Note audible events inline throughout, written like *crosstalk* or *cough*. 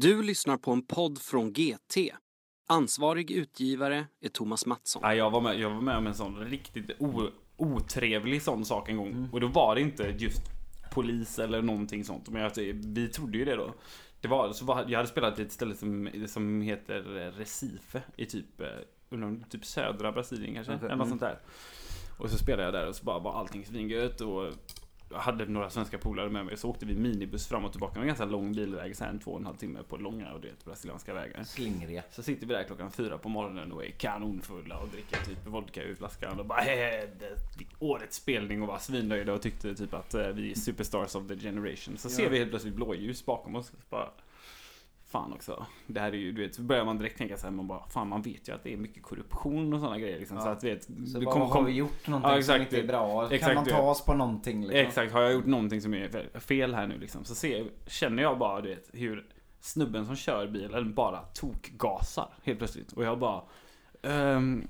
Du lyssnar på en podd från GT. Ansvarig utgivare är Thomas Mattsson. Ja, jag, var med, jag var med om en sån riktigt o, otrevlig sån sak en gång. Och då var det inte just polis eller någonting sånt. Men jag, vi trodde ju det då. Det var, så var, jag hade spelat i ett ställe som, som heter Recife i typ, eh, typ södra Brasilien kanske. Okej, Eller något mm. sånt där. Och så spelade jag där och så bara var allting svingött och hade några svenska polare med mig. Så åkte vi minibuss fram och tillbaka. En ganska lång bilväg, så här en två och en halv timme på långa och det brasilianska vägar. Slingriga. Så sitter vi där klockan fyra på morgonen och är kanonfulla och dricker typ vodka ur flaskan och bara "Hehe, årets spelning och var svinnöjda och tyckte typ att eh, vi är superstars of the generation. Så ser vi helt plötsligt blåljus bakom oss. Bara, fan också. Det här är ju, du vet, så börjar man direkt tänka så här, man bara, fan man vet ju att det är mycket korruption och sådana grejer liksom. Så Ja. att vet, Så du vad kom- har vi gjort någonting Ja, som exakt inte är bra? Kan Exakt man det. ta oss på någonting liksom? Exakt, har jag gjort någonting som är fel här nu liksom så ser, känner jag bara du vet, hur snubben som kör bilen bara tokgasar helt plötsligt. Och jag bara ehm,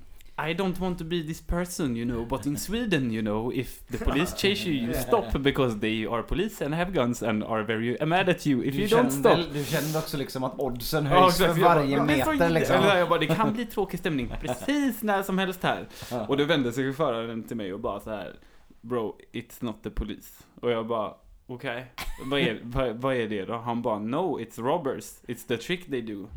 I don't want to be this person you know, but in Sweden you know, if the police chase you, you stop *laughs* because they are police and have guns and are very mad at you if Du you don't kände, stop. du kände också liksom att oddsen Ja, höjs exakt, för jag bara, varje "Ja, så- meter liksom. Eller jag bara, det kan bli tråkig stämning *laughs* precis när som helst här. Ja. Och då vände sig föraren till mig och bara så här Bro, it's not the police. Och jag bara Okej, vad, är, vad, vad är det då? Han bara No, it's robbers. It's the trick they do.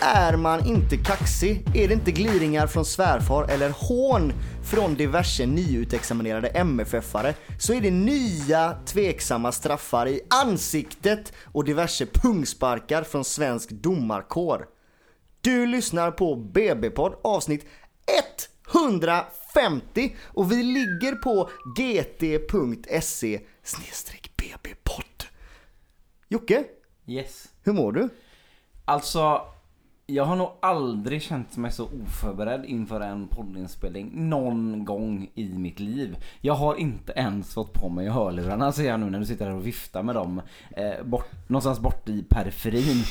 Är man inte kaxig. Är det inte gliringar från svärfar eller hån från diverse nyutexaminerade MFF-are så är det nya tveksamma straffar i ansiktet och diverse pungsparkar från svensk domarkår. Du lyssnar på BB-podd avsnitt 150 och vi ligger på gt.se bbpodd. Jocke, Yes. hur mår du? Alltså, jag har nog aldrig känt mig så oförberedd inför en poddinspelning någon gång i mitt liv. Jag har inte ens fått på mig hörlurarna ser jag nu när du sitter här och viftar med dem. Eh, bort, någonstans bort i periferin.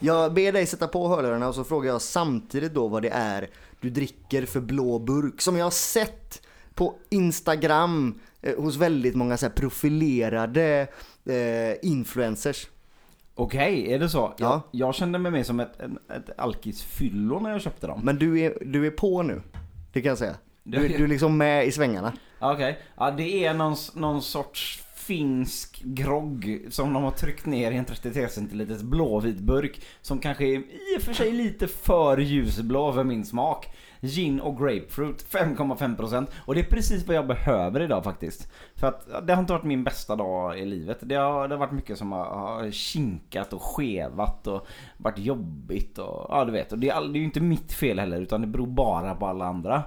Jag ber dig sätta på hörlurarna och så frågar jag samtidigt då vad det är du dricker för blå burk som jag har sett på Instagram eh, hos väldigt många så här profilerade eh, influencers. Okej, är det så? Ja. Jag, jag kände mig mer som ett, en- ett alkisfyllo när jag köpte dem. Men du är, du är på nu, det kan jag säga. Du, är- du är liksom med i svängarna. Okej, ja det är någon, någon sorts finsk grogg som de har tryckt ner i en 33 centiliters blåvit burk som kanske är i och för sig lite för ljusblå för min smak. Gin och grapefruit 5,5% och det är precis vad jag behöver idag faktiskt. För att det har inte varit min bästa dag i livet. Det har, det har varit mycket som har, har kinkat och skevat och varit jobbigt och ja du vet. Och det är, det är ju inte mitt fel heller utan det beror bara på alla andra.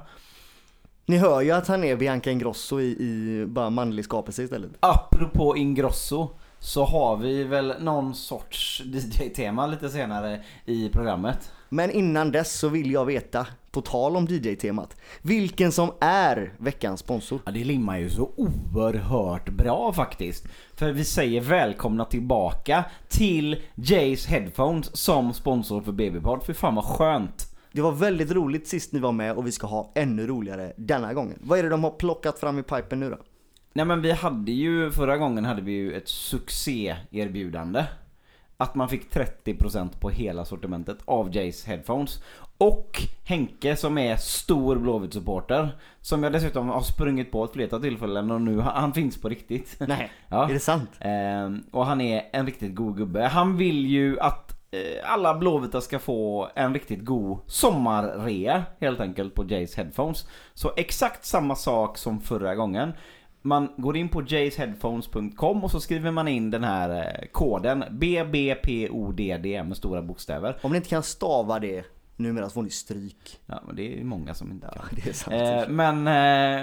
Ni hör ju att han är Bianca Ingrosso i, i bara manlig skapelse istället. Apropå Ingrosso så har vi väl någon sorts *laughs* DJ-tema lite senare i programmet. Men innan dess så vill jag veta, på tal om DJ-temat, vilken som är veckans sponsor. Ja, det limmar ju så oerhört bra faktiskt. För vi säger välkomna tillbaka till Jays Headphones som sponsor för BB-podd. För fan vad skönt. Det var väldigt roligt sist ni var med och vi ska ha ännu roligare denna gången. Vad är det de har plockat fram i pipen nu då? Nej men vi hade ju, förra gången hade vi ju ett succé-erbjudande. Att man fick 30% på hela sortimentet av Jays Headphones. Och Henke som är stor Blåvitt-supporter. Som jag dessutom har sprungit på ett flertal tillfällen och nu, han, finns på riktigt. Nej, *laughs* Ja. är det sant? Ehm, och han är en riktigt god gubbe. Han vill ju att eh, alla Blåvita ska få en riktigt god sommarrea helt enkelt på Jays Headphones. Så exakt samma sak som förra gången. Man går in på jaysheadphones.com och så skriver man in den här eh, koden BBPODD med stora bokstäver. Om ni inte kan stava det numera så får ni stryk. Ja, men det är många som inte kan. Det är sant. Eh, men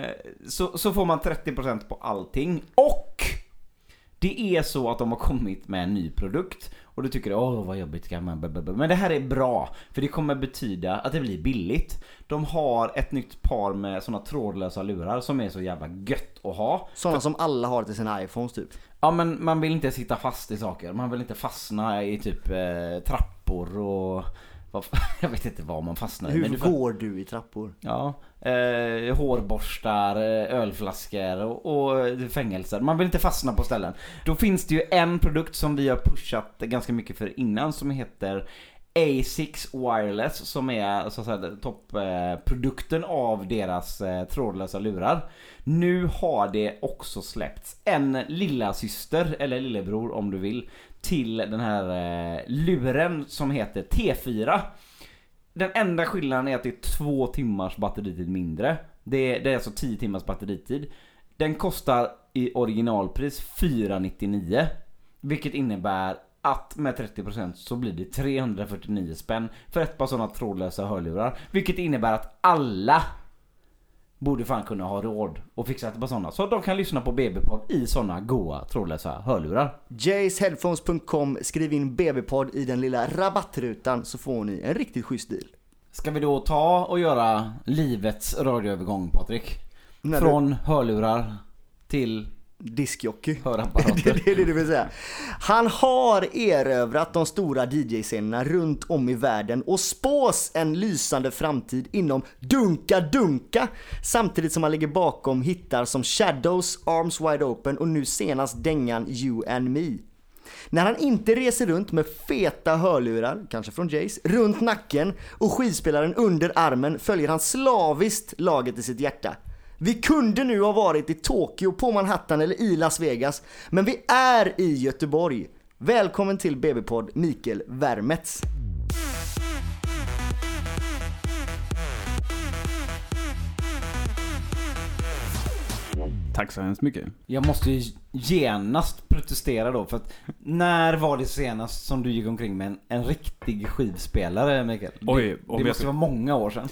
eh, så, så får man 30% på allting. Och Det är så att de har kommit med en ny produkt och du tycker åh vad jobbigt blablabla." Men det här är bra för det kommer betyda att det blir billigt. De har ett nytt par med såna trådlösa lurar som är så jävla gött att ha. Sådana som alla har till sina iPhones typ. Ja men man vill inte sitta fast i saker. Man vill inte fastna i typ eh, trappor och *laughs* jag vet inte vad man fastnar i. Hur du går du i trappor? Ja, eh, hårborstar, eh, ölflaskor och, och eh, fängelser. Man vill inte fastna på ställen. Då finns det ju en produkt som vi har pushat ganska mycket för innan som heter A6 Wireless som är så att säga toppprodukten eh, av deras eh, trådlösa lurar. Nu har det också släppts en lilla syster eller lillebror om du vill till den här eh, luren som heter T4. Den enda skillnaden är att det är två timmars batteritid mindre. Det är, det är alltså 10 timmars batteritid. Den kostar i originalpris 499. Vilket innebär att med 30% så blir det 349 spänn för ett par sådana trådlösa hörlurar. Vilket innebär att alla borde fan kunna ha råd och fixa ett par sådana. Så att de kan lyssna på BB-podd i sådana goa trådlösa hörlurar. jaceheadphones.com, skriv in BB-podd i den lilla rabattrutan så får ni en riktigt schysst deal. Ska vi då ta och göra livets radioövergång Patrik? När du- Från hörlurar till Diskjockey. *laughs* Det hörapparater. är det du vill säga. Han har erövrat de stora DJ-scenerna runt om i världen och spås en lysande framtid inom Dunka Dunka samtidigt som han ligger bakom hittar som Shadows, Arms Wide Open och nu senast dängan You and Me. När han inte reser runt med feta hörlurar, kanske från Jace, runt nacken och skivspelaren under armen följer han slaviskt laget i sitt hjärta. Vi kunde nu ha varit i Tokyo, på Manhattan eller i Las Vegas, men vi är i Göteborg. Välkommen till BB-podd Mikael Wermetz. Tack så hemskt mycket. Jag måste ju genast protestera då för att när var det senast som du gick omkring med en, en riktig skivspelare Mikael? Oj, det, det jag måste ska- vara många år sedan.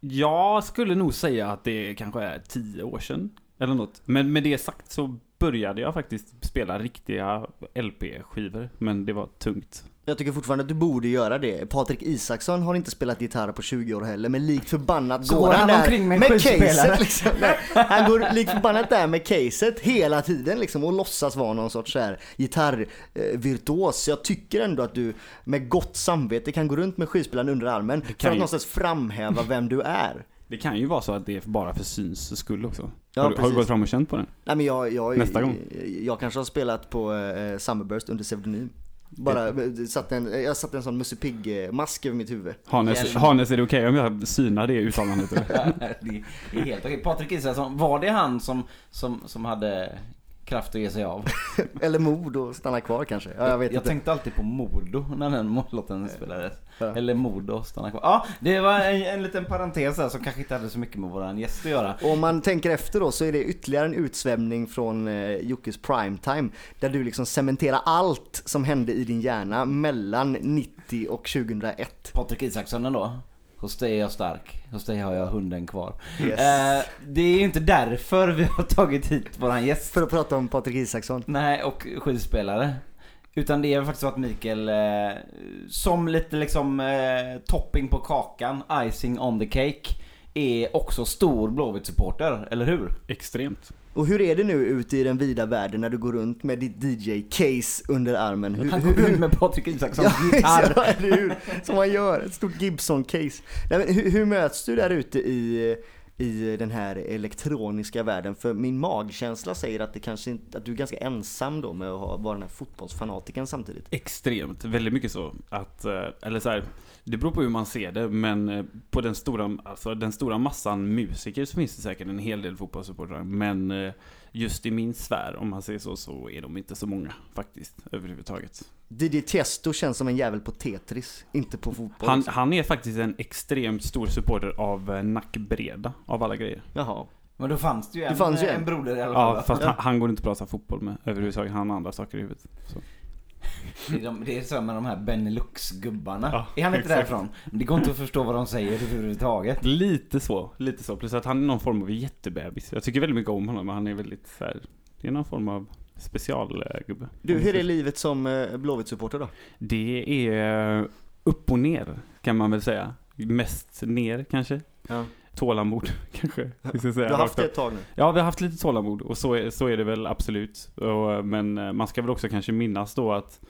Jag skulle nog säga att det kanske är tio år sedan. Eller något. Men med det sagt så började jag faktiskt spela riktiga LP-skivor. Men det var tungt. Jag tycker fortfarande att du borde göra det. Patrik Isaksson har inte spelat gitarr på 20 år heller, men likt förbannat Så går han han där omkring med skivspelare. caset liksom. Han går likt förbannat där med caset hela tiden liksom och låtsas vara någon sorts så här gitarrvirtuos. Så jag tycker ändå att du med gott samvete kan gå runt med skivspelaren under armen för att ju- någonstans framhäva vem du är. Det kan ju vara så att det är bara för syns skull också. Ja, har, du, har du gått fram och känt på den? Nej men jag, jag, Nästa gång. jag kanske har spelat på eh, Summerburst under pseudonym. Bara eh, satt en, jag satte en sån Musse Pigg-mask över mitt huvud. Hannes. Hannes är det okej om jag synar det uttalandet? *laughs* det är helt okej. Patrik Israelsson, var det han som, som, som hade kraft att ge sig av? *laughs* Eller mod och stanna kvar kanske. Ja, jag vet jag inte. tänkte alltid på Modo när den låten spelades. Ja. Eller Modo, stanna kvar. Ja, det var en, en liten parentes där som kanske inte hade så mycket med våran gäst att göra. Och om man tänker efter då så är det ytterligare en utsvävning från eh, Jockes primetime. Där du liksom cementerar allt som hände i din hjärna mellan 90 och 2001. Patrik Isaksson ändå. Hos dig är jag stark, hos dig har jag hunden kvar. Yes. Eh, det är ju inte därför vi har tagit hit våran gäst. För att prata om Patrik Isaksson. Nej, och skivspelare. Utan det är faktiskt så att Mikael, eh, som lite liksom eh, topping på kakan, icing on the cake, är också stor Blåvitt-supporter, eller hur? Extremt. Och hur är det nu ute i den vida världen när du går runt med ditt DJ-case under armen? Hur, Han hur, går runt med Patrik Isakssons Ja, *laughs* gitarr. ja, eller hur? Som man gör, ett stort Gibson-case. Hur, hur möts du där ute i, i den här elektroniska världen? För min magkänsla säger att, det kanske inte, att du är ganska ensam då med att vara den här fotbollsfanatiken samtidigt. Extremt, väldigt mycket så. Att, eh, eller så här, det beror på hur man ser det, men eh, på den stora, alltså den stora massan musiker så finns det säkert en hel del fotbollssupportrar. Men eh, just i min sfär, om man säger så, så är de inte så många faktiskt, överhuvudtaget. DJ Tiesto känns som en jävel på Tetris, inte på fotboll. Han, liksom. han är faktiskt en extremt stor supporter av eh, Nackbreda, av alla grejer. Jaha. Men då fanns det ju en, Det fanns ju en. en broder i alla fall. Ja, fast han, han går inte att prata fotboll med överhuvudtaget. Han har andra saker i huvudet. Så. Det är, de, det är så med de här Benelux-gubbarna. Ja, är han inte exakt. därifrån? Det går inte att förstå vad de säger överhuvudtaget. Lite så, lite så. Plus att han är någon form av jättebebis. Jag tycker väldigt mycket om honom, men han är väldigt så här, Det är någon form av specialgubbe. Du, hur är livet som eh, Blåvitt-supporter då? Det är upp och ner kan man väl säga. Mest ner kanske. Ja. Tålamod *laughs* kanske. vi ska säga Du har haft det ett tag nu. Ja, vi har haft lite tålamod och så är, så är det väl absolut. Och, men eh, man ska väl också kanske minnas då att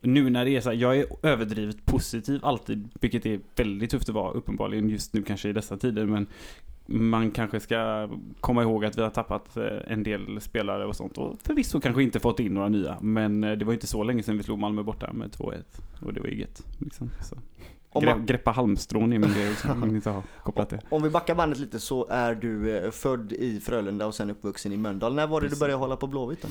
nu när det är så här, jag är överdrivet positiv alltid, vilket är väldigt tufft att vara uppenbarligen just nu kanske i dessa tider, men man kanske ska komma ihåg att vi har tappat eh, en del spelare och sånt och förvisso kanske inte fått in några nya, men eh, det var inte så länge sedan vi slog Malmö borta med 2-1 och det var ju gött. Liksom. Så. Om man- greppa halmstrån är min grej också, ni inte har *laughs* kopplat det. Om vi backar bandet lite så är du eh, född i Frölunda och sen uppvuxen i Mölndal. När var det du Precis. började hålla på Blåvitt?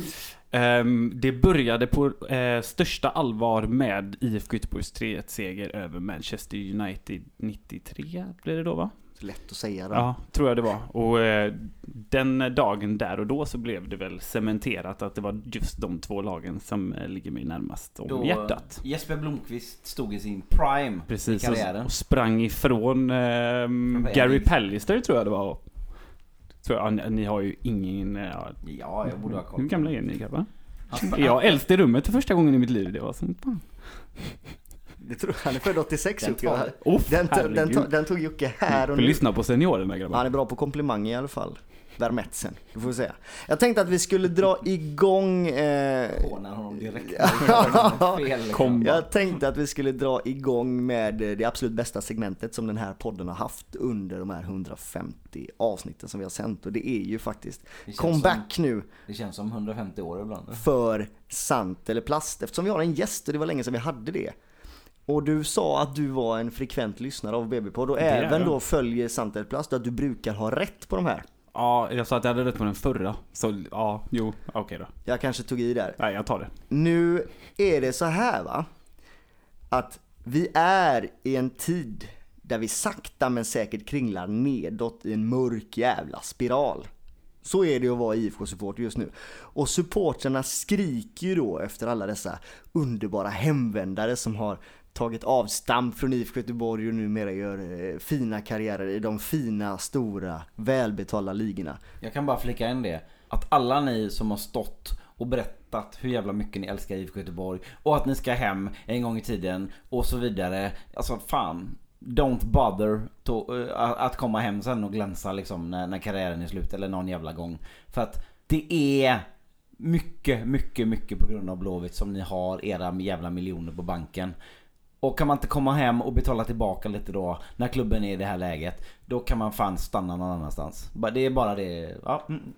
Ehm, det började på eh, största allvar med IFK Göteborgs 3-1-seger över Manchester United 93, blev det då va? Lätt att säga då. Ja, tror jag det var. Och eh, den dagen där och då så blev det väl cementerat att det var just de två lagen som eh, ligger mig närmast om Då hjärtat. Jesper Blomqvist stod i sin prime Precis, i karriären. och, och sprang ifrån Från Gary. Pallister tror jag det var. Tror jag, ni, ni har ju ingen... eh, Ja, Ja, jag borde ha koll. hur gamla är ni grabbar? Är jag äldst i rummet för första gången i mitt liv? Det var fan. Det tror, han är född 86 Den Jocke. tar-? Oh, Den, to- den, herregud. to- den tog Jocke här och Får nu. lyssna på seniorerna grabbar. Han är bra på komplimanger i alla fall. Vermetsen, det får vi säga. Jag tänkte att vi skulle dra igång... Eh, Hånar honom direkt. *laughs* Liksom. Jag tänkte att vi skulle dra igång med eh, det absolut bästa segmentet som den här podden har haft under de här 150 avsnitten som vi har sänt. Och det är ju faktiskt comeback nu Det känns som 150 år ibland. för sant eller plast. Eftersom vi har en gäst och det var länge sedan vi hade det. Och du sa att du var en frekvent lyssnare av BB-podd och även då följer sant eller plast att du brukar ha rätt på de här. Ja, jag sa att jag hade rätt på den förra. Så ja, jo, okej då. Jag kanske tog i där. Nej, jag tar det. Nu är det så här va, att vi är i en tid där vi sakta men säkert kringlar nedåt i en mörk jävla spiral. Så är det att vara IFK-supporter just nu. Och supportrarna skriker ju då efter alla dessa underbara hemvändare som har tagit avstamp från IFK Göteborg och numera gör eh, fina karriärer i de fina, stora, välbetalda ligorna. Jag kan bara flika in det. Att alla ni som har stått och berättat hur jävla mycket ni älskar IFK Göteborg och att ni ska hem en gång i tiden och så vidare. Alltså fan. Don't bother to, uh, att komma hem sen och glänsa liksom när, när karriären är slut eller någon jävla gång. För att det är mycket, mycket, mycket på grund av Blåvitt som ni har era jävla miljoner på banken. Och kan man inte komma hem och betala tillbaka lite då när klubben är i det här läget Då kan man fan stanna någon annanstans. Det är bara det, ja. mm.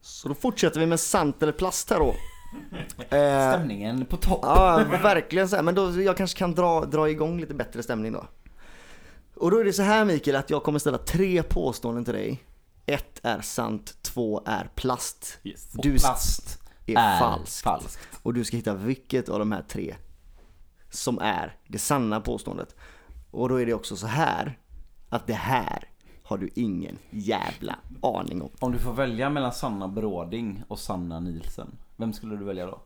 Så då fortsätter vi med sant eller plast här då. *laughs* Stämningen på topp. Ja, verkligen så här. Men då, jag kanske kan dra, dra igång lite bättre stämning då. Och då är det så här Mikael, att jag kommer ställa tre påståenden till dig. Ett är sant, två är plast. Yes. Du Plast är, falskt. falskt. Och du ska hitta vilket av de här tre som är det sanna påståendet. Och då är det också så här, att det här har du ingen jävla aning om. Om du får välja mellan Sanna Bråding och Sanna Nielsen. Vem skulle du välja då?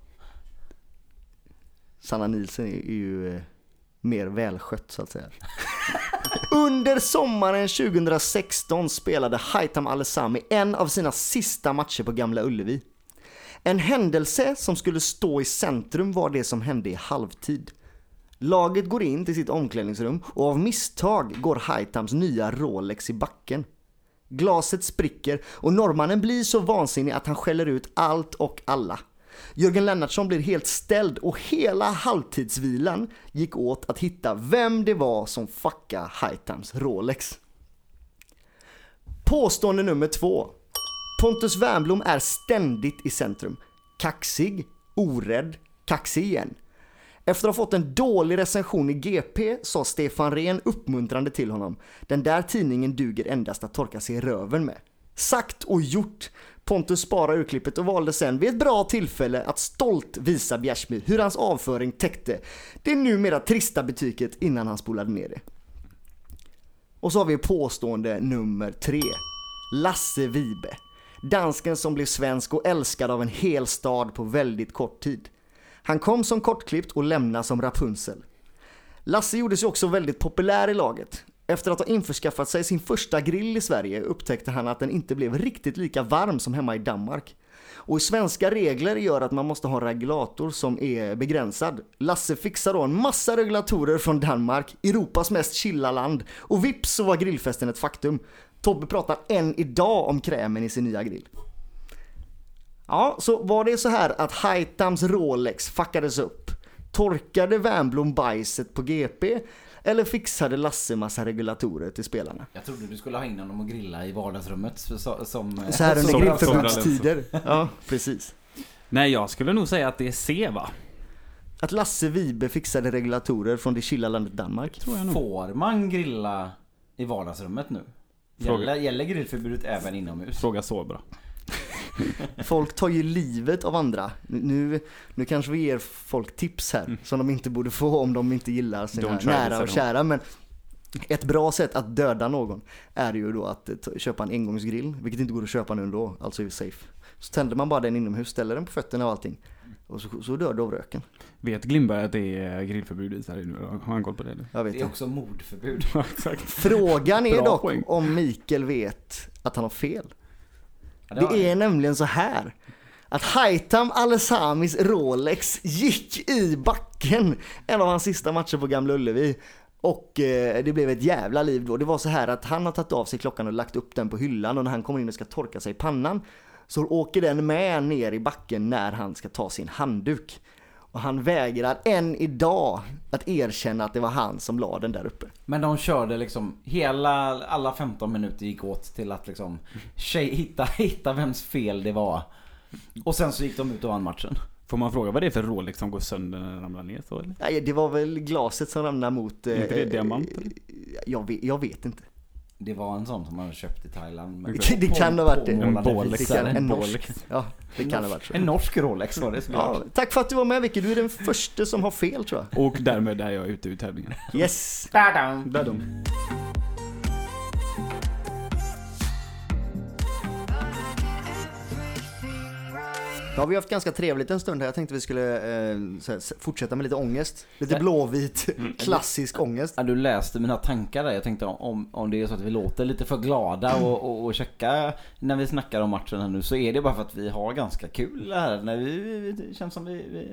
Sanna Nielsen är ju eh, mer välskött så att säga. *laughs* Under sommaren 2016 spelade Haitham Al-Sami en av sina sista matcher på Gamla Ullevi. En händelse som skulle stå i centrum var det som hände i halvtid. Laget går in till sitt omklädningsrum och av misstag går Haitams nya Rolex i backen. Glaset spricker och norrmannen blir så vansinnig att han skäller ut allt och alla. Jörgen Lennartsson blir helt ställd och hela halvtidsvilan gick åt att hitta vem det var som fuckade Haitams Rolex. Påstående nummer två. Pontus Wernbloom är ständigt i centrum. Kaxig, orädd, kaxig igen. Efter att ha fått en dålig recension i GP sa Stefan Rehn uppmuntrande till honom. Den där tidningen duger endast att torka sig i röven med. Sagt och gjort. Pontus sparade urklippet och valde sen vid ett bra tillfälle att stolt visa Bjärsmyr hur hans avföring täckte det numera trista betyget innan han spolade ner det. Och så har vi påstående nummer tre. Lasse Vibe. Dansken som blev svensk och älskad av en hel stad på väldigt kort tid. Han kom som kortklippt och lämnade som Rapunzel. Lasse gjorde sig också väldigt populär i laget. Efter att ha införskaffat sig sin första grill i Sverige upptäckte han att den inte blev riktigt lika varm som hemma i Danmark. Och svenska regler gör att man måste ha en regulator som är begränsad. Lasse fixar då en massa regulatorer från Danmark, Europas mest chilla land. Och vips så var grillfesten ett faktum. Tobbe pratar än idag om krämen i sin nya grill. Ja, så var det så här att Haitams Rolex fuckades upp? Torkade Wernbloom bajset på GP? Eller fixade Lasse massa regulatorer till spelarna? Jag trodde du skulle ha in honom och grilla i vardagsrummet som... Så här under grillförbudstider. Ja, precis. Nej, jag skulle nog säga att det är C va? Att Lasse Vibe fixade regulatorer från det chilla landet Danmark. Tror jag nog. Får man grilla i vardagsrummet nu? Gäller, gäller grillförbudet även inomhus? Fråga så bra. Folk tar ju livet av andra. Nu, nu kanske vi ger folk tips här som de inte borde få om de inte gillar sina nära och kära. Men ett bra sätt att döda någon är ju då att eh, köpa en engångsgrill, vilket inte går att köpa nu ändå, alltså är safe. Så tänder man bara den inomhus, ställer den på fötterna och allting. Och så, så dör du av röken. Vet Glimberg att det är grillförbud i Sverige nu? Har han koll på det nu? Jag vet Det är inte. också mordförbud. *laughs* Frågan är dock poäng. om Mikael vet att han har fel. Det är nämligen så här att Haitam Al-Samis Rolex gick i backen en av hans sista matcher på Gamla Ullevi. Och eh, det blev ett jävla liv då. Det var så här att han har tagit av sig klockan och lagt upp den på hyllan och när han kommer in och ska torka sig i pannan så åker den med ner i backen när han ska ta sin handduk. Och han vägrar än idag att erkänna att det var han som la den där uppe. Men de körde liksom hela, alla 15 minuter gick åt till att liksom tjej, hitta, hitta vems fel det var. Och sen så gick de ut och vann matchen. Får man fråga vad det är för Rolex som går sönder när den ramlar ner så eller? Nej, det var väl glaset som ramlade mot... Är inte det eh, diamant, eh? Jag vet, jag vet inte. Det var en sån som man hade köpt i Thailand. med Exakt. Det kan ha varit det. En Rolex. Det en en norsk. Ja, det kan ha varit så. En norsk Rolex var det Ja, såklart. tack för att du var med Vicky, du är den första som har fel tror jag. Och därmed är jag ute ur tävlingen. Yes! Där de. Då har vi haft ganska trevligt en stund här. Jag tänkte vi skulle eh, här, fortsätta med lite ångest. Lite blåvit, *laughs* klassisk ångest. Ja, du läste mina tankar där. Jag tänkte om, om det är så att vi låter lite för glada och, och, och checka när vi snackar om matchen här nu så är det bara för att vi har ganska kul här. När vi, vi, det känns som vi, vi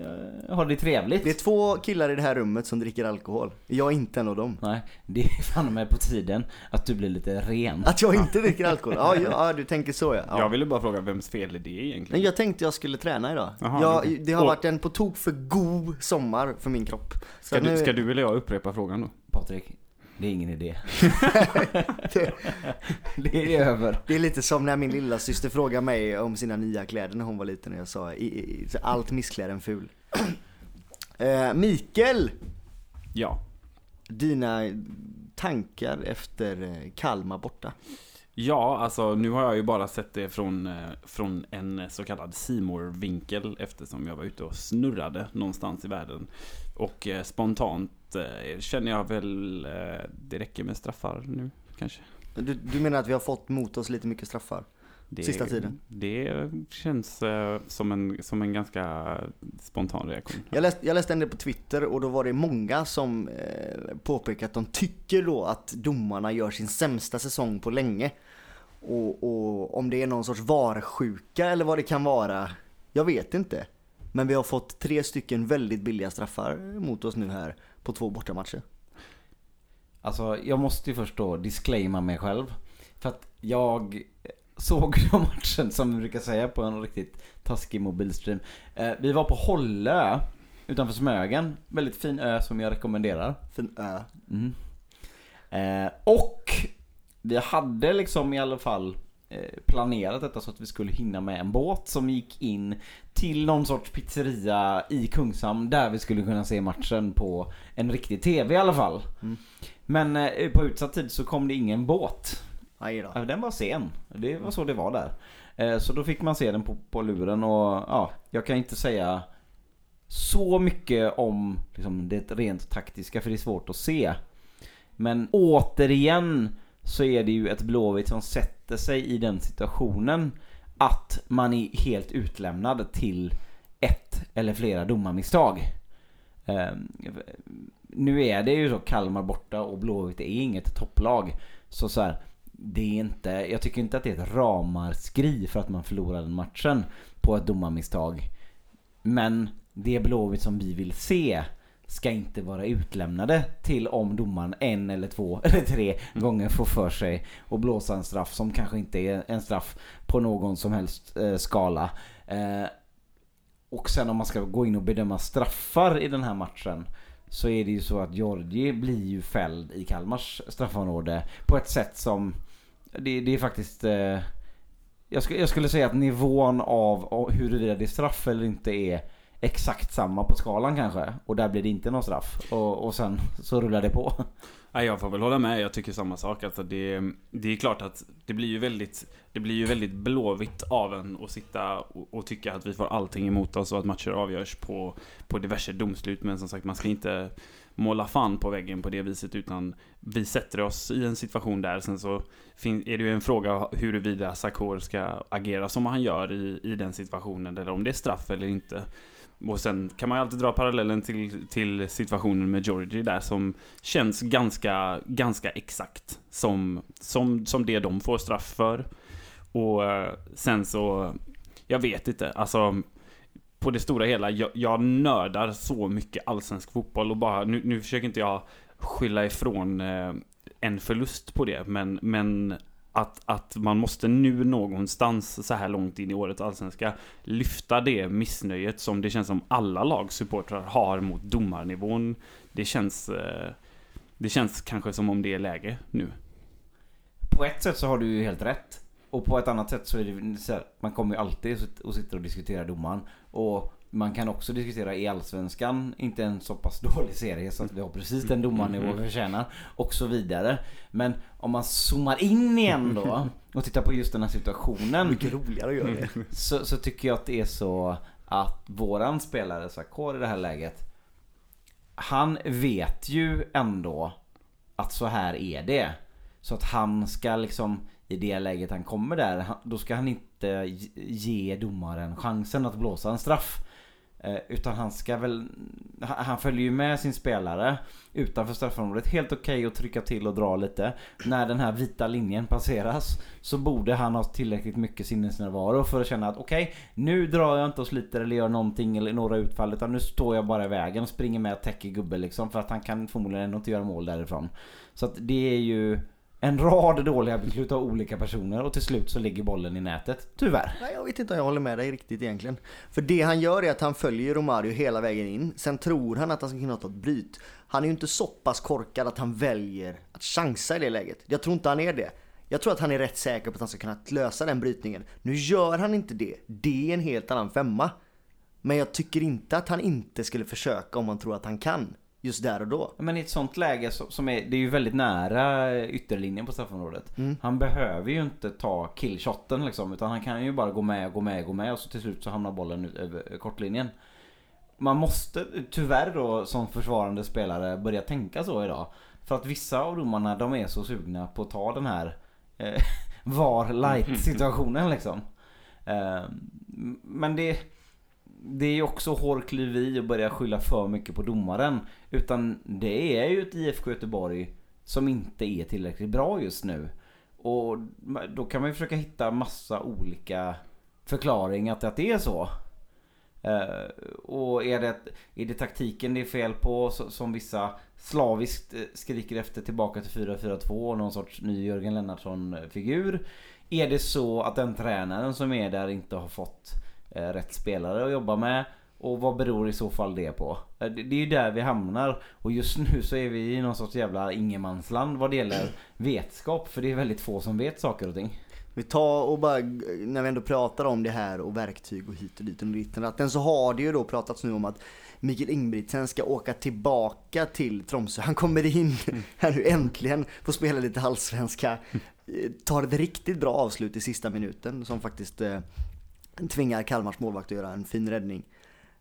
eh, har det trevligt. Det är två killar i det här rummet som dricker alkohol. Jag är inte en av dem. Nej, det är fan med på tiden att du blir lite ren. Att jag inte dricker alkohol? Ja, ja, du tänker så ja. ja. Jag ville bara fråga vems fel är det egentligen? Men jag tänkte jag skulle träna idag. Jaha, jag, det har varit en på tok för god sommar för min kropp. Ska, att du, nu- ska du eller jag upprepa frågan då? Patrik, det är ingen idé. *laughs* det är över. Det är lite som när min lilla syster frågade mig om sina nya kläder när hon var liten och jag sa i, i, allt missklär en ful. *clears throat* Eh, Mikael, Ja. dina tankar efter eh, Kalmar borta? Ja, alltså nu har jag ju bara sett det från, eh, från en så kallad simor vinkel eftersom jag var ute och snurrade någonstans i världen. Och eh, spontant eh, känner jag väl eh, det räcker med straffar nu kanske. Du, du menar att vi har fått mot oss lite mycket straffar? Det, Sista tiden. Det känns som, en, som en ganska spontan reaktion. Jag läste, jag läste en del på Twitter och då var det många som eh, påpekade att de tycker då att domarna gör sin sämsta säsong på länge. Och, och om det är någon sorts varsjuka eller vad det kan vara, jag vet inte. Men vi har fått tre stycken väldigt billiga straffar mot oss nu här på två bortamatcher. Alltså jag måste ju först då disclaima mig själv. För att jag såg då *laughs* matchen som vi brukar säga på en riktigt taskig mobilstream. Eh, vi var på Hållö utanför Smögen. Väldigt fin ö som jag rekommenderar. En ö. Mm. Eh, och vi hade liksom i alla fall eh, planerat detta så att vi skulle hinna med en båt som gick in till någon sorts pizzeria i Kungshamn där vi skulle kunna se matchen på en riktig TV i alla fall. Mm. Men eh, på utsatt tid så kom det ingen båt. Den var sen. Det var så det var där. Eh, Så då fick man se den på, på luren och ja, jag kan inte säga så mycket om liksom, det rent taktiska för det är svårt att se. Men återigen så är det ju ett Blåvitt som sätter sig i den situationen att man är helt utlämnad till ett eller flera domarmisstag. Ehm, nu är det ju så Kalmar borta och Blåvitt är inget topplag. Så så här, det är inte, jag tycker inte att det är ett ramarskri för att man förlorar den matchen. på ett domarmisstag. Men det Blåvitt som vi vill se ska inte vara utlämnade till om domaren en eller två *laughs* eller tre gånger får för sig och blåsa en straff som kanske inte är en straff på någon som helst eh, skala. Eh, och sen om man ska gå in och bedöma straffar i den här matchen så är det ju så att Georgi blir ju fälld i Kalmars straffområde på ett sätt som det, det är faktiskt eh, jag, skulle, jag skulle säga att nivån av huruvida det är straff eller inte är exakt samma på skalan kanske. Och där blir det inte någon straff. Och, och sen så rullar det på. Nej, jag får väl hålla med. Jag tycker samma sak. Alltså det, det är klart att det blir ju väldigt, det blir ju väldigt blåvitt av en att sitta och, och tycka att vi får allting emot oss och att matcher avgörs på, på diverse domslut. Men som sagt, man ska inte måla fan på väggen på det viset utan vi sätter oss i en situation där. Sen så är det ju en fråga huruvida Sakor ska agera som han gör i, i den situationen eller om det är straff eller inte. Och sen kan man ju alltid dra parallellen till, till situationen med Georgie där som känns ganska, ganska exakt som, som, som det de får straff för. Och eh, sen så, jag vet inte, alltså på det stora hela, jag, jag nördar så mycket allsvensk fotboll och bara, nu, nu försöker inte jag skylla ifrån eh, en förlust på det, men, men att, att man måste nu någonstans så här långt in i årets allsvenska lyfta det missnöjet som det känns som alla lagsupportrar har mot domarnivån. Det känns, eh, det känns kanske som om det är läge nu. På ett sätt så har du ju helt rätt. Och på ett annat sätt så är det så här, man kommer ju alltid och sitter och diskuterar domaren. Och man kan också diskutera i Allsvenskan, inte en så pass dålig serie så att vi har precis den domarnivå vi förtjänar. Och så vidare. Men om man zoomar in igen då *laughs* och tittar på just den här situationen. Mycket roligare att göra det. så, så tycker jag att det är så att våran spelare Sakor i det här läget Han vet ju ändå att så här är det. Så att han ska liksom i det läget han kommer där, då ska han inte ge domaren chansen att blåsa en straff. Eh, utan han ska väl, han följer ju med sin spelare utanför straffområdet. Helt okej att trycka till och dra lite. När den här vita linjen passeras så borde han ha tillräckligt mycket sinnesnärvaro för att känna att okej, nu drar jag inte och sliter eller gör någonting eller några utfall utan nu står jag bara i vägen och springer med och täcker gubben liksom för att han kan förmodligen ändå inte göra mål därifrån. Så att det är ju en rad dåliga beslut av olika personer och till slut så ligger bollen i nätet. Tyvärr. Nej, jag vet inte om jag håller med dig riktigt egentligen. För det han gör är att han följer Romario hela vägen in. Sen tror han att han ska kunna ta ett bryt. Han är ju inte så pass korkad att han väljer att chansa i det läget. Jag tror inte han är det. Jag tror att han är rätt säker på att han ska kunna lösa den brytningen. Nu gör han inte det. Det är en helt annan femma. Men jag tycker inte att han inte skulle försöka om han tror att han kan. Just där och då. Men i ett sånt läge så- som är, det är ju väldigt nära ytterlinjen på straffområdet. Han behöver ju inte ta killshotten liksom utan han kan ju bara gå med, gå med, gå med och så till slut så hamnar bollen ut över kortlinjen. Man måste tyvärr då som försvarande spelare börja tänka så idag. För att vissa av domarna de är så sugna på att ta den här eh, *laughs* VAR light situationen liksom. Eh, men det det är ju också hårklyveri att börja skylla för mycket på domaren. Utan det är ju ett IFK Göteborg som inte är tillräckligt bra just nu. Och då kan man ju försöka hitta massa olika förklaringar till att det är så. Eh, och är det, är det taktiken det är fel på som vissa slaviskt eh, skriker efter tillbaka till 4-4-2 och någon sorts ny Jörgen Lennartsson-figur? Är det så att den tränaren som är där inte har fått rätt spelare att jobba med? Och vad beror i så fall det på? Eh, Det det är ju där vi hamnar. Och just nu så är vi i någon sorts jävla ingenmansland vad det gäller vetskap. För det är väldigt få som vet saker och ting. Vi tar och bara, när vi ändå pratar om det här och verktyg och hit och dit och datten, så har det ju då pratats nu om att Mikael Ingebrigtsen ska åka tillbaka till Tromsö. Han kommer in här nu äntligen, får spela lite halvsvenska, eh, tar ett riktigt bra avslut i sista minuten som faktiskt eh, tvingar Kalmars målvakt att göra en fin räddning.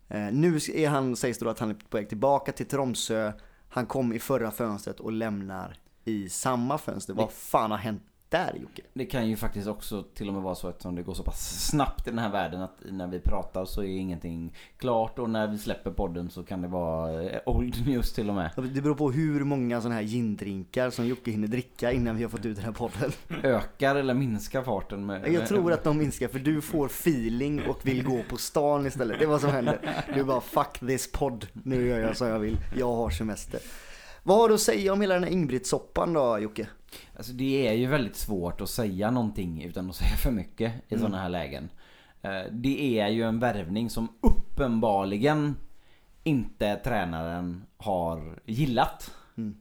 Eh, nu är han, sägs det då att han är på väg tillbaka till Tromsö. Han kom i förra fönstret och lämnar i samma fönster. Vad fan har hänt där Jocke? Det kan ju faktiskt också till och med vara så eftersom det går så pass snabbt i den här världen att när vi pratar så är ingenting klart och när vi släpper podden så kan det vara eh, old news till och med. Det beror på hur många sådana här gindrinkar som Jocke hinner dricka innan vi har fått ut den här podden. Ökar eller minskar farten med... Jag tror att de minskar för du får feeling och vill gå på stan istället. Det är vad som händer. Du bara fuck this podd. Nu gör jag som jag vill. Jag har semester. Vad har du att säga om hela den här Ingrid-soppan då Jocke? Alltså det är ju väldigt svårt att säga någonting utan att säga för mycket i Mm. sådana här lägen. Eh, Det är ju en värvning som uppenbarligen inte tränaren har gillat. Mm.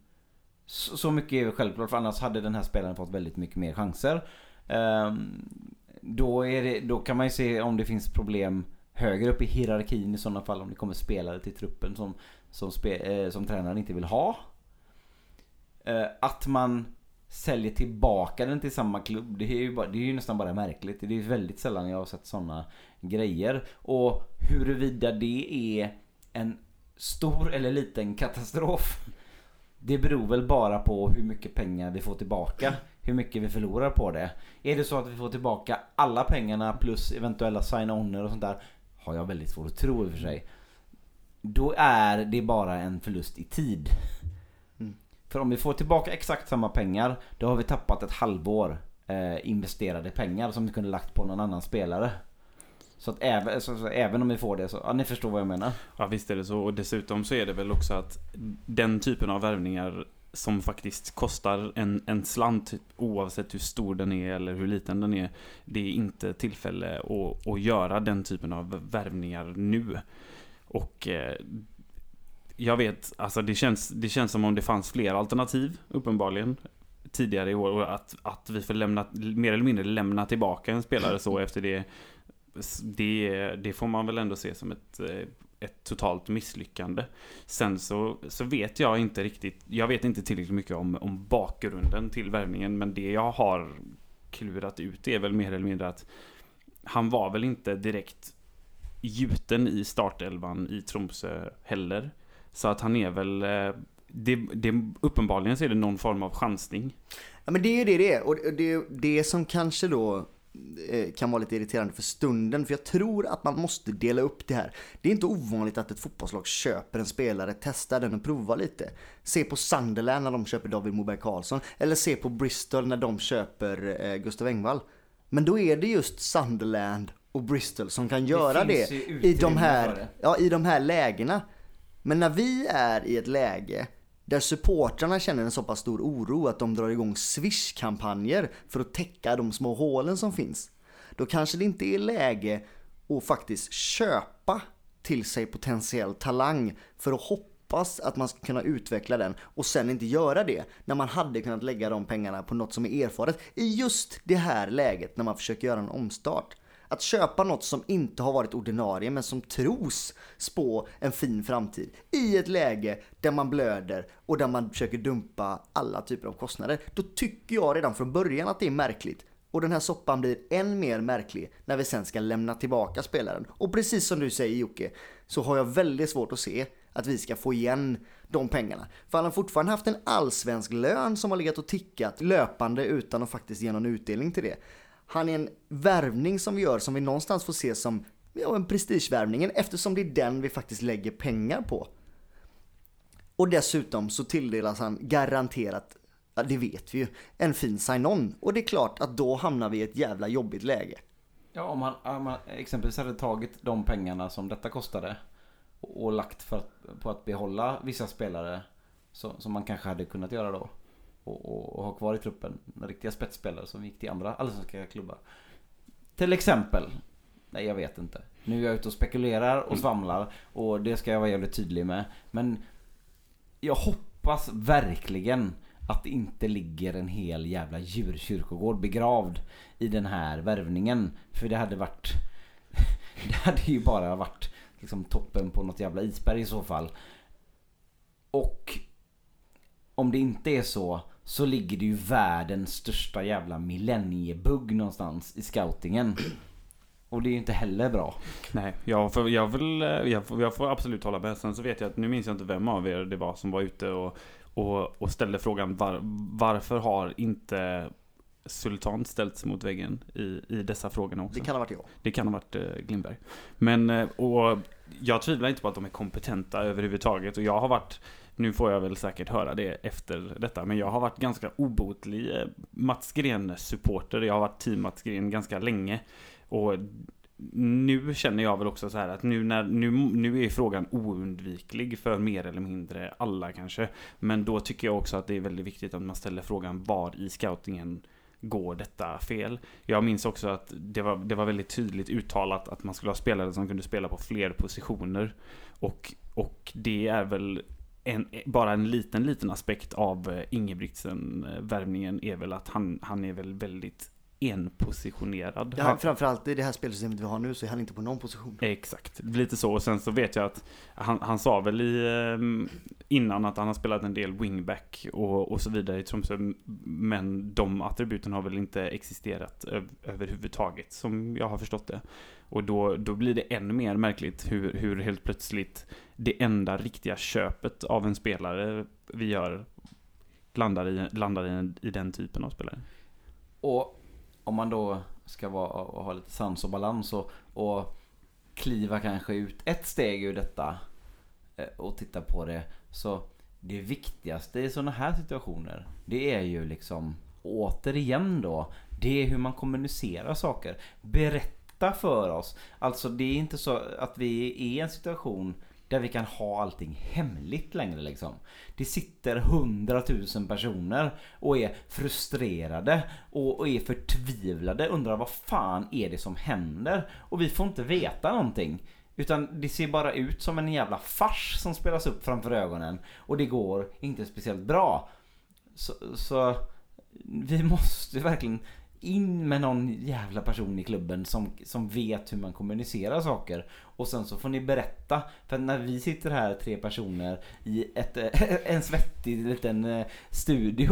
Så, så mycket är självklart för annars hade den här spelaren fått väldigt mycket mer chanser. Ehm, Då, det, då kan man ju se om det finns problem högre upp i hierarkin i sådana fall om det kommer spelare till truppen som, som, spe, eh, som tränaren inte vill ha. Eh, Att man säljer tillbaka den till samma klubb. Det är ju, bara, det är ju nästan bara märkligt. Det är ju väldigt sällan jag har sett sådana grejer. Och huruvida det är en stor eller liten katastrof. Det beror väl bara på hur mycket pengar vi får tillbaka. Hur mycket vi förlorar på det. Är det så att vi får tillbaka alla pengarna plus eventuella sign-oner och sånt där. Har jag väldigt svårt att tro i och för sig. Då är det bara en förlust i tid. För om vi får tillbaka exakt samma pengar, då har vi tappat ett halvår eh, investerade pengar som vi kunde lagt på någon annan spelare. Så att även, så, så, även om vi får det så, ja ni förstår vad jag menar. Ja visst är det så och dessutom så är det väl också att den typen av värvningar som faktiskt kostar en, en slant typ, oavsett hur stor den är eller hur liten den är. Det är inte tillfälle att, att göra den typen av värvningar nu. Och eh, jag vet, alltså det känns, det känns som om det fanns fler alternativ uppenbarligen tidigare i år och att, att vi får lämna, mer eller mindre lämna tillbaka en spelare så efter det det, det får man väl ändå se som ett, eh, ett totalt misslyckande. Sen så, så vet jag inte riktigt, jag vet inte tillräckligt mycket om, om bakgrunden till värvningen, men det jag har klurat ut är väl mer eller mindre att han var väl inte direkt gjuten i startelvan i Tromsö heller. Så att han är väl, eh, det, det, uppenbarligen så är det någon form av chansning. Ja men det är ju det det är. Och det är det som kanske då eh, kan vara lite irriterande för stunden. För jag tror att man måste dela upp det här. Det är inte ovanligt att ett fotbollslag köper en spelare, testar den och provar lite. Se på Sunderland när de köper David Moberg Karlsson. Eller se på Bristol när de köper eh, Gustav Engvall. Men då är det just Sunderland och Bristol som kan göra det, ju i, de här, det. ja, i de här lägena. Men när vi är i ett läge där supportrarna känner en så pass stor oro att de drar igång Swish-kampanjer för att täcka de små hålen som finns. Då kanske det inte är läge att faktiskt köpa till sig potentiell talang för att hoppas att man ska kunna utveckla den och sen inte göra det när man hade kunnat lägga de pengarna på något som är erfaret i just det här läget när man försöker göra en omstart. Att köpa något som inte har varit ordinarie men som tros spå en fin framtid i ett läge där man blöder och där man försöker dumpa alla typer av kostnader. Då tycker jag redan från början att det är märkligt. Och den här soppan blir än mer märklig när vi sen ska lämna tillbaka spelaren. Och precis som du säger Jocke, så har jag väldigt svårt att se att vi ska få igen de pengarna. För han har fortfarande haft en allsvensk lön som har legat och tickat löpande utan att faktiskt ge någon utdelning till det. Han är en värvning som vi gör som vi någonstans får se som ja, en prestigevärvningen eftersom det är den vi faktiskt lägger pengar på. Och dessutom så tilldelas han garanterat, ja det vet vi ju, en fin sign-on. Och det är klart att då hamnar vi i ett jävla jobbigt läge. Ja, om man, om man exempelvis hade tagit de pengarna som detta kostade och, och lagt för att, på att behålla vissa spelare så, som man kanske hade kunnat göra då och, och, och ha kvar i truppen riktiga spetsspelare som gick till andra allsvenska klubbar. Till exempel, nej jag vet inte. Nu är jag ute och spekulerar och svamlar och det ska jag vara jävligt tydlig med. Men jag hoppas verkligen att det inte ligger en hel jävla djurkyrkogård begravd i den här värvningen. För det hade varit... *laughs* Det hade ju bara varit liksom toppen på något jävla isberg i så fall. Och om det inte är så så ligger det ju världens största jävla millenniebugg någonstans i scoutingen. Och det är ju inte heller bra. Nej, jag, får, jag, vill, jag, får, jag får absolut hålla med. Sen så vet jag att nu minns jag inte vem av er det var som var ute och, och, och ställde frågan var, varför har inte sultant ställts mot väggen i, i dessa frågorna också. Det kan ha varit jag. Det kan ha varit eh, Glimberg. Men, eh, och jag tvivlar inte på att de är kompetenta överhuvudtaget. Och jag har varit, nu får jag väl säkert höra det efter detta, men jag har varit ganska obotlig eh, Mats Green-supporter. Jag har varit team Mats Green ganska länge. Och nu känner jag väl också så här att nu, när, nu, nu är frågan oundviklig för mer eller mindre alla kanske. Men då tycker jag också att det är väldigt viktigt att man ställer frågan var i scoutingen går detta fel? Jag minns också att det var, det var väldigt tydligt uttalat att man skulle ha spelare som kunde spela på fler positioner. Och, och det är väl en, bara en liten, liten aspekt av eh, Ingebrigtsen-värvningen är väl att han, han är väl väldigt enpositionerad. Här, framförallt i det här spelsystemet vi har nu så är han inte på någon position. Exakt, lite så. Och sen så vet jag att han, han sa väl i, ehm, innan att han har spelat en del wingback och, och så vidare i Tromsö. Men de attributen har väl inte existerat öv, överhuvudtaget som jag har förstått det. Och då, då blir det ännu mer märkligt hur, hur helt plötsligt det enda riktiga köpet av en spelare vi gör landar i, landar i, i den typen av spelare. Och om man då ska vara, och ha lite sans och balans och, och kliva kanske ut ett steg ur detta eh, och titta på det. Så det viktigaste i sådana här situationer, det är ju liksom återigen då, det är hur man kommunicerar saker. Berätta för oss. Alltså det är inte så att vi är i en situation där vi kan ha allting hemligt längre liksom. Det sitter hundratusen personer och är frustrerade och, och är förtvivlade. Undrar vad fan är det som händer? Och vi får inte veta någonting. Utan det ser bara ut som en jävla fars som spelas upp framför ögonen. Och det går inte speciellt bra. Så, så vi måste verkligen in med någon jävla person i klubben som, som vet hur man kommunicerar saker. Och sen så får ni berätta. För när vi sitter här tre personer i ett, *laughs* en svettig liten eh, studio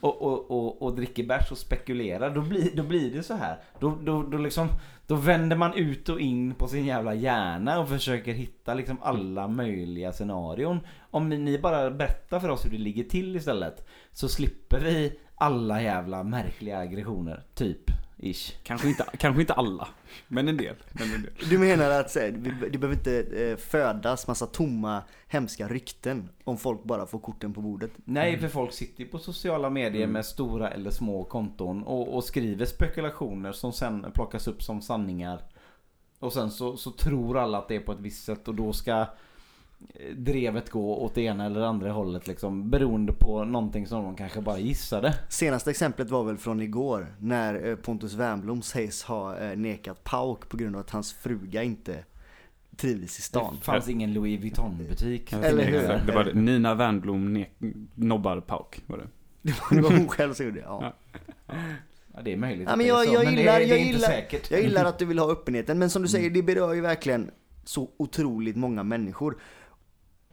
och, och, och, och dricker bärs och spekulerar. Då blir, då blir det så här. Då, då, då, liksom, då vänder man ut och in på sin jävla hjärna och försöker hitta liksom alla möjliga scenarion. Om ni bara berättar för oss hur det ligger till istället. Så slipper vi alla jävla märkliga aggressioner, typ. Ish. Kanske inte, kanske inte alla, men en del. Men en del. Du menar att det behöver inte eh, födas massa tomma hemska rykten om folk bara får korten på bordet? Nej, för folk sitter ju på sociala medier med stora eller små konton och, och skriver spekulationer som sen plockas upp som sanningar. Och sen så, så tror alla att det är på ett visst sätt och då ska drevet gå åt det ena eller andra hållet liksom beroende på någonting som de kanske bara gissade. Senaste exemplet var väl från igår när eh, Pontus Wernbloom sägs ha eh, nekat Pauk på grund av att hans fruga inte trivdes i stan. Det fanns ingen Louis Vuitton-butik. Eller hur? Det var det. Nina Wernbloom nobbar Pauk. Var det. *laughs* Det var hon själv som gjorde det. Ja. Ja, det är möjligt. Ja, men jag, så, jag, men gillar, det, är- det jag, är inte gillar, säkert. jag gillar att *laughs* du vill ha öppenheten, men som du säger, det berör ju verkligen så otroligt många människor.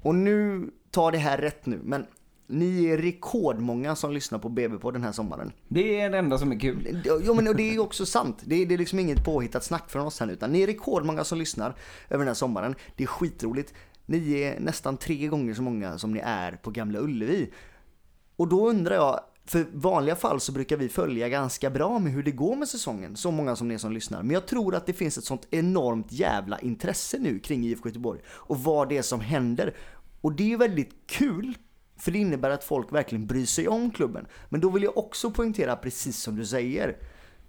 Och nu, ta det här rätt nu, men ni är rekordmånga som lyssnar på BB på den här sommaren. Det är det enda som är kul. Jo men det är ju också sant. Det är, det är liksom inget påhittat snack från oss här nu, utan ni är rekordmånga som lyssnar över den här sommaren. Det är skitroligt. Ni är nästan tre gånger så många som ni är på Gamla Ullevi. Och då undrar jag, för vanliga fall så brukar vi följa ganska bra med hur det går med säsongen, så många som ni som lyssnar. Men jag tror att det finns ett sånt enormt jävla intresse nu kring IFK Göteborg och vad det är som händer. Och det är ju väldigt kul, för det innebär att folk verkligen bryr sig om klubben. Men då vill jag också poängtera, precis som du säger,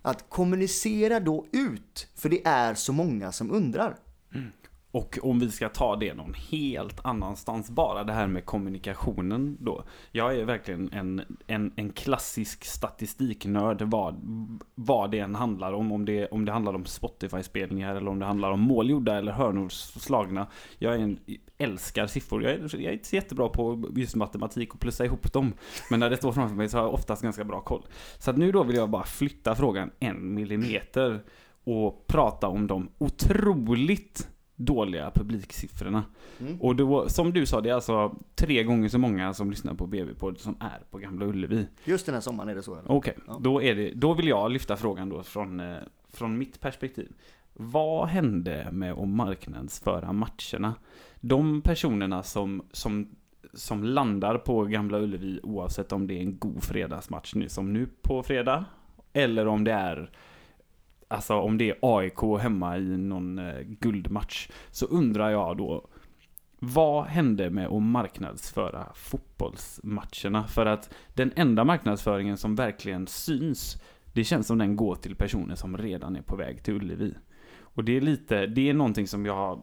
att kommunicera då ut, för det är så många som undrar. Mm. Och om vi ska ta det någon helt annanstans, bara det här med kommunikationen då. Jag är verkligen en, en, en klassisk statistiknörd vad, vad det än handlar om. Om det, om det handlar om Spotify-spelningar eller om det handlar om målgjorda eller hörnor slagna. Jag är en, älskar siffror. Jag är, jag är inte så jättebra på just matematik och plussa ihop dem. Men när det står framför mig så har jag oftast ganska bra koll. Så att nu då vill jag bara flytta frågan en millimeter och prata om de otroligt dåliga publiksiffrorna. Och då, som du sa, det är alltså tre gånger så många som lyssnar på BB-podd som är på Gamla Ullevi. Just den här sommaren är det så. Okej, Ja. då, är det, då vill jag lyfta frågan då från, eh, från mitt perspektiv. Vad hände med att marknadsföra matcherna? De personerna som, som, som landar på Gamla Ullevi oavsett om det är en god fredagsmatch nu, som nu på fredag Eller om det är Alltså om det är AIK hemma i någon eh, guldmatch. Så undrar jag då vad hände med att marknadsföra fotbollsmatcherna? För att den enda marknadsföringen som verkligen syns, det känns som den går till personer som redan är på väg till Ullevi. Och det är lite, det är någonting som jag har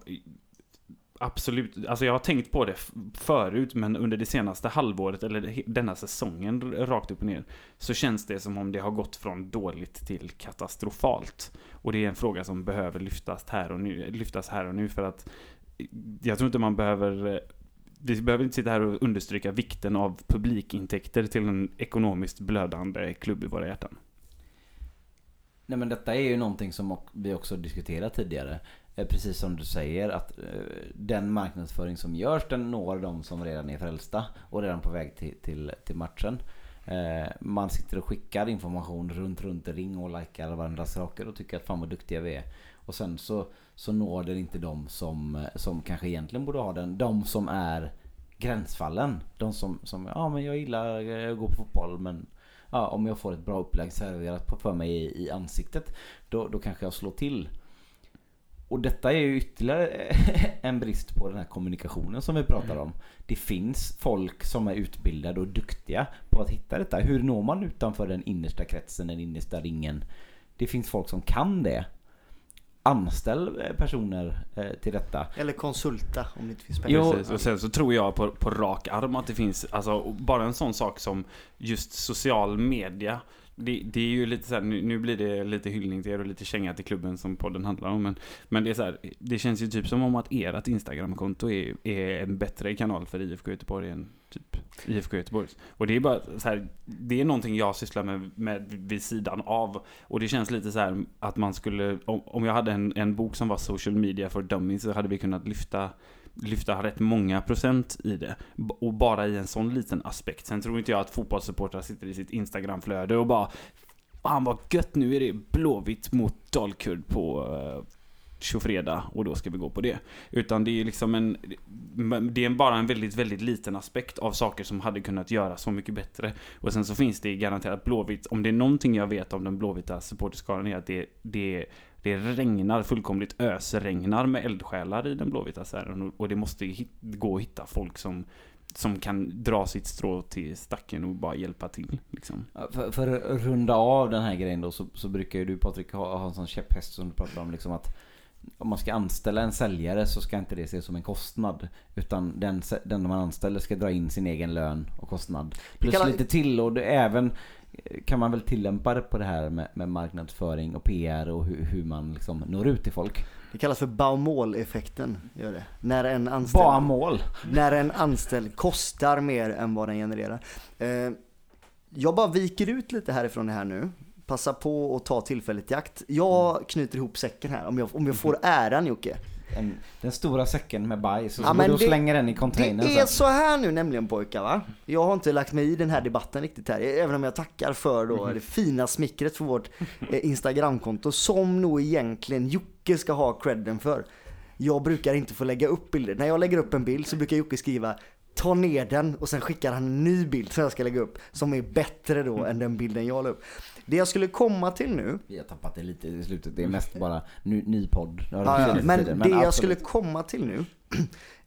Absolut, alltså jag har tänkt på det förut men under det senaste halvåret eller denna säsongen rakt upp och ner så känns det som om det har gått från dåligt till katastrofalt. Och det är en fråga som behöver lyftas här och nu, lyftas här och nu för att eh, jag tror inte man behöver eh, vi behöver inte sitta här och understryka vikten av publikintäkter till en ekonomiskt blödande klubb i våra hjärtan. Nej men detta är ju någonting som vi också diskuterat tidigare. Eh, precis som du säger att eh, den marknadsföring som görs den når de som redan är frälsta och redan på väg till, till, till matchen. Eh, man sitter och skickar information runt, runt i ring och likar varandras saker och tycker att fan vad duktiga vi är. Och sen så, så når den inte de som, som kanske egentligen borde ha den. De som är gränsfallen. De som, som ja men jag gillar att gå på fotboll men ja, om jag får ett bra upplägg serverat på för mig i, i ansiktet då, då kanske jag slår till. Och detta är ju ytterligare *laughs* en brist på den här kommunikationen som vi pratar om. Det finns folk som är utbildade och duktiga på att hitta detta. Hur når man utanför den innersta kretsen, den innersta ringen? Det finns folk som kan det. Anställ eh, personer eh, till detta. Eller konsulta om det inte finns pengar. Jo, Precis. Och sen så tror jag på, på rak arm att det finns, alltså bara en sån sak som just social media. Det, det är ju lite så här, nu, nu blir det lite hyllning till er och lite känga till klubben som podden handlar om. Men, men det är så här, det känns ju typ som om att ert Instagramkonto är, är en bättre kanal för IFK Göteborg än typ IFK Göteborgs. Och det är bara så här, det är någonting jag sysslar med, med vid sidan av. Och det känns lite så här att man skulle, om, om jag hade en, en bok som var social media for dummies så hade vi kunnat lyfta lyfta rätt många procent i det. Och bara i en sån liten aspekt. Sen tror inte jag att fotbollssupportrar sitter i sitt Instagramflöde och bara Fan vad gött, nu är det Blåvitt mot Dalkurd på uh, tjofredag och då ska vi gå på det. Utan det är liksom en Det är bara en väldigt, väldigt liten aspekt av saker som hade kunnat göra så mycket bättre. Och sen så finns det garanterat Blåvitt, om det är någonting jag vet om den blåvita supporterskaran är att det, det det regnar fullkomligt ösregnar med eldsjälar i den blåvita sfären och- det måste gå att hitta folk som, som kan dra sitt strå till stacken och bara hjälpa till. Liksom. För, för att runda av den här grejen då så, så brukar ju du Patrik ha, ha en sån käpphäst som du pratar om liksom att om man ska anställa en säljare så ska inte det ses som en kostnad. Utan den, den man anställer ska dra in sin egen lön och kostnad. Plus lite till och även kan man väl tillämpa det på det här med, med marknadsföring och PR och hur, hur man liksom når ut till folk. Det kallas för Baumol-effekten. Gör det. När en anställd, Bara mål. när en anställd kostar mer än vad den genererar. Eh, jag bara viker ut lite härifrån det här nu. Passa på att ta tillfället i akt. Jag knyter ihop säcken här om jag, om jag får äran Jocke. En, den stora säcken med bajs och så Ja, går du och det- slänger den i containern Det är sen. så här nu nämligen pojkar va. Jag har inte lagt mig i den här debatten riktigt här. Även om jag tackar för då det fina smickret för vårt eh, Instagramkonto. Som nog egentligen Jocke ska ha credden för. Jag brukar inte få lägga upp bilder. När jag lägger upp en bild så brukar Jocke skriva Ta ner den och sen skickar han en ny bild som jag ska lägga upp. Som är bättre då än den bilden jag la upp. Det jag skulle komma till nu Vi har tappat det lite i slutet. Det är mest bara ny, ny podd. Det Ja, ja. Men tiden, det jag absolut. skulle komma till nu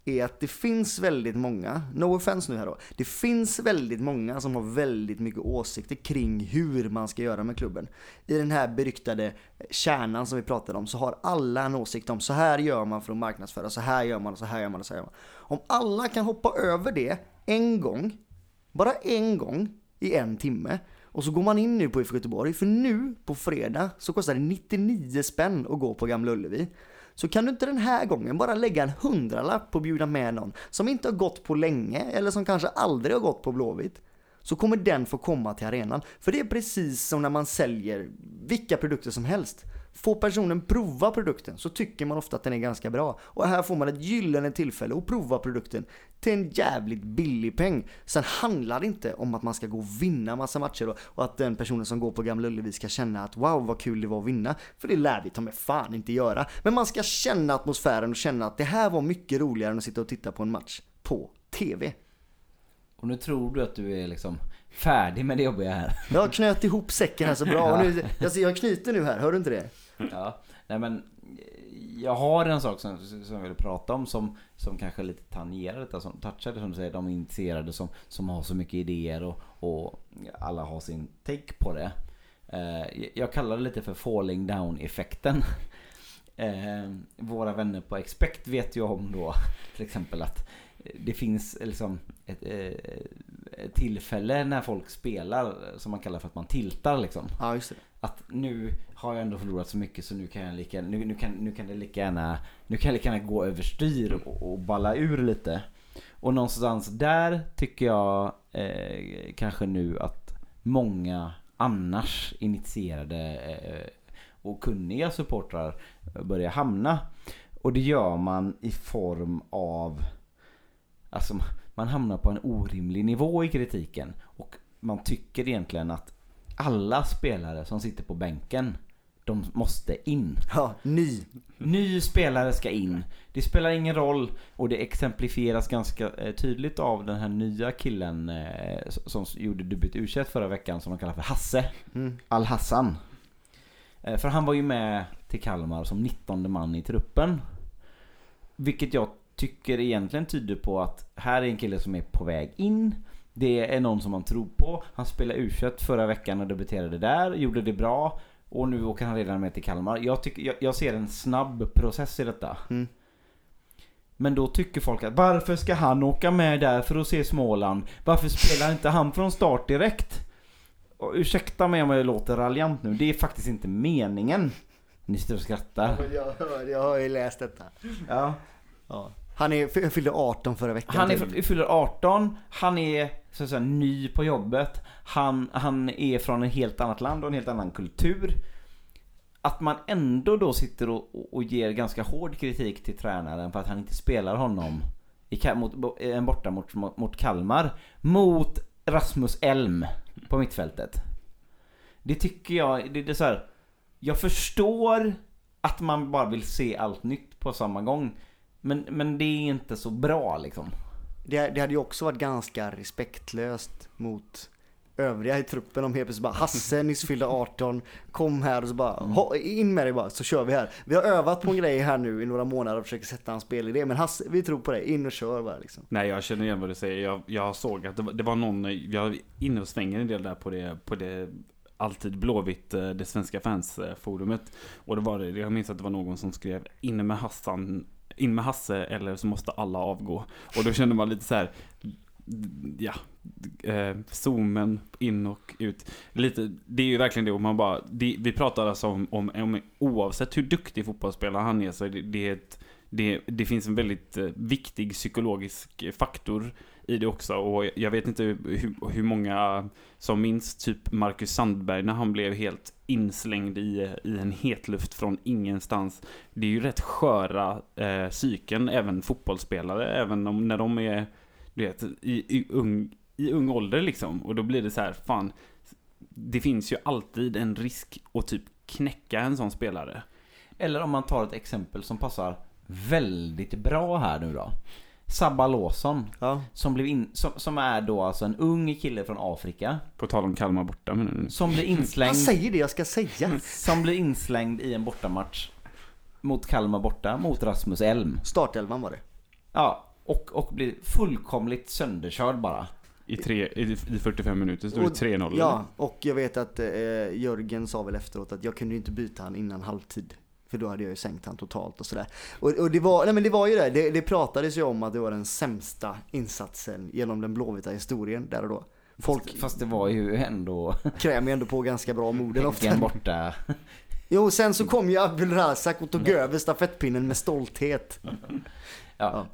är att det finns väldigt många, no offense nu här då, det finns väldigt många som har väldigt mycket åsikter kring hur man ska göra med klubben. I den här beryktade kärnan som vi pratade om så har alla en åsikt om så här gör man för att marknadsföra, så här gör man, så här gör man, så här gör man. Om alla kan hoppa över det en gång, bara en gång i en timme och så går man in nu på IFK Göteborg, för nu på fredag så kostar det 99 spänn att gå på Gamla Ullevi. Så kan du inte den här gången bara lägga en hundralapp på att bjuda med någon som inte har gått på länge eller som kanske aldrig har gått på Blåvitt. Så kommer den få komma till arenan. För det är precis som när man säljer vilka produkter som helst. Får personen prova produkten så tycker man ofta att den är ganska bra. Och här får man ett gyllene tillfälle att prova produkten till en jävligt billig peng. Sen handlar det inte om att man ska gå och vinna massa matcher och, och att den personen som går på Gamla Ullevi ska känna att wow vad kul det var att vinna. För det lär vi ta med fan inte göra. Men man ska känna atmosfären och känna att det här var mycket roligare än att sitta och titta på en match på TV. Och nu tror du att du är liksom färdig med det jobbiga här. Jag knöt ihop säcken här så bra. Och nu, alltså jag knyter nu här, hör du inte det? Ja, nej men jag har en sak som, som jag vill prata om som, som kanske lite tangerar detta, som touchar det som du säger, de intresserade som, som har så mycket idéer och, och alla har sin take på det. Eh, jag kallar det lite för falling down effekten. *laughs* Eh, våra vänner på Expect vet ju om då till exempel att det finns liksom ett, eh, ett tillfälle när folk spelar som man kallar för att man tiltar liksom Ja, just det. att nu har jag ändå förlorat så mycket så nu kan jag lika, nu, nu, kan, nu kan det lika gärna, nu kan jag lika gärna gå överstyr och, och balla ur lite. Och någonstans där tycker jag eh, kanske nu att många annars initierade eh, och kunniga supportrar börjar hamna. Och det gör man i form av, alltså man hamnar på en orimlig nivå i kritiken. Och man tycker egentligen att alla spelare som sitter på bänken, de måste in. Ja, ny. Ny spelare ska in. Det spelar ingen roll och det exemplifieras ganska eh, tydligt av den här nya killen eh, som gjorde debut u förra veckan som de kallar för Hasse. Mm. Al-Hassan. Eh, För han var ju med till Kalmar som 19 man i truppen. Vilket jag tycker egentligen tyder på att här är en kille som är på väg in. Det är någon som man tror på. Han spelade u förra veckan och debuterade där, gjorde det bra. Och nu åker han redan med till Kalmar. Jag, tycker, jag, jag ser en snabb process i detta. Mm. Men då tycker folk att varför ska han åka med där för att se Småland? Varför spelar inte han från start direkt? Och ursäkta mig om jag låter raljant nu, det är faktiskt inte meningen. Ni sitter och skrattar. Jag, hör- jag har ju läst detta. Ja. Ja. Han är, fyllde 18 förra veckan. Han är, fyller 18, han är så att säga, ny på jobbet. Han, han är från ett helt annat land och en helt annan kultur. Att man ändå då sitter och, och- ger ganska hård kritik till tränaren för att han inte spelar honom i, mot, en borta mot, mot, mot Kalmar. Mot Rasmus Elm på mittfältet. Det tycker jag, det, det är så här. Jag förstår att man bara vill se allt nytt på samma gång. Men, men det är inte så bra liksom. Det, det hade ju också varit ganska respektlöst mot övriga i truppen om helt plötsligt bara Hasse nyss fyllde 18, kom här och så bara "Ha, in med dig bara så kör vi här. Vi har övat på en grej här nu i några månader och försöker sätta en spelidé men Hasse, vi tror på dig, in och kör bara liksom. Nej, jag känner igen vad du säger. Jag, jag såg att det var, det var någon, jag inne och svänger en del där på det, på det alltid blåvitt, eh, det svenska fansforumet. Och det var det, jag minns att det var någon som skrev inne med Hassan, in med Hasse eller så måste alla avgå. Och då kände man lite så här, ja, eh, zoomen in och ut. Lite, det är ju verkligen det, och man bara, det, vi pratar alltså om, om, om, oavsett hur duktig fotbollsspelare han är, så det, det är ett det, det finns en väldigt eh, viktig psykologisk faktor i det också och jag vet inte hur, hur många som minns typ Marcus Sandberg när han blev helt inslängd i, i en hetluft från ingenstans. Det är ju rätt sköra eh, psyken, även fotbollsspelare, även om, när de är du vet, i, i, ung, i ung ålder liksom. Och då blir det så här, fan, det finns ju alltid en risk att typ knäcka en sån spelare. Eller om man tar ett exempel som passar väldigt bra här nu då. Sabba Lawson. Ja. Som, blev in, som, som är då alltså en ung kille från Afrika. På tal om Kalmar borta. Men, Som blir Han inslängd, säger det jag ska säga. som blir inslängd i en bortamatch. Mot Kalmar borta, mot Rasmus Elm. Startelvan var det. Ja, och, och blir fullkomligt sönderkörd bara. I, tre, i, I 45 minuter stod det 3-0. Ja, och jag vet att eh, Jörgen sa väl efteråt att jag kunde inte byta han innan halvtid. För då hade jag ju sänkt han totalt och sådär. Och, och det var, nej men det var ju det, det, det pratades ju om att det var den sämsta insatsen genom den blåvita historien där och då. Folk Fast, fast det var ju ändå krämer ju ändå på ganska bra moden ofta. Borta. Jo, sen så kom ju Abdul Razak och tog över stafettpinnen med stolthet. Ja.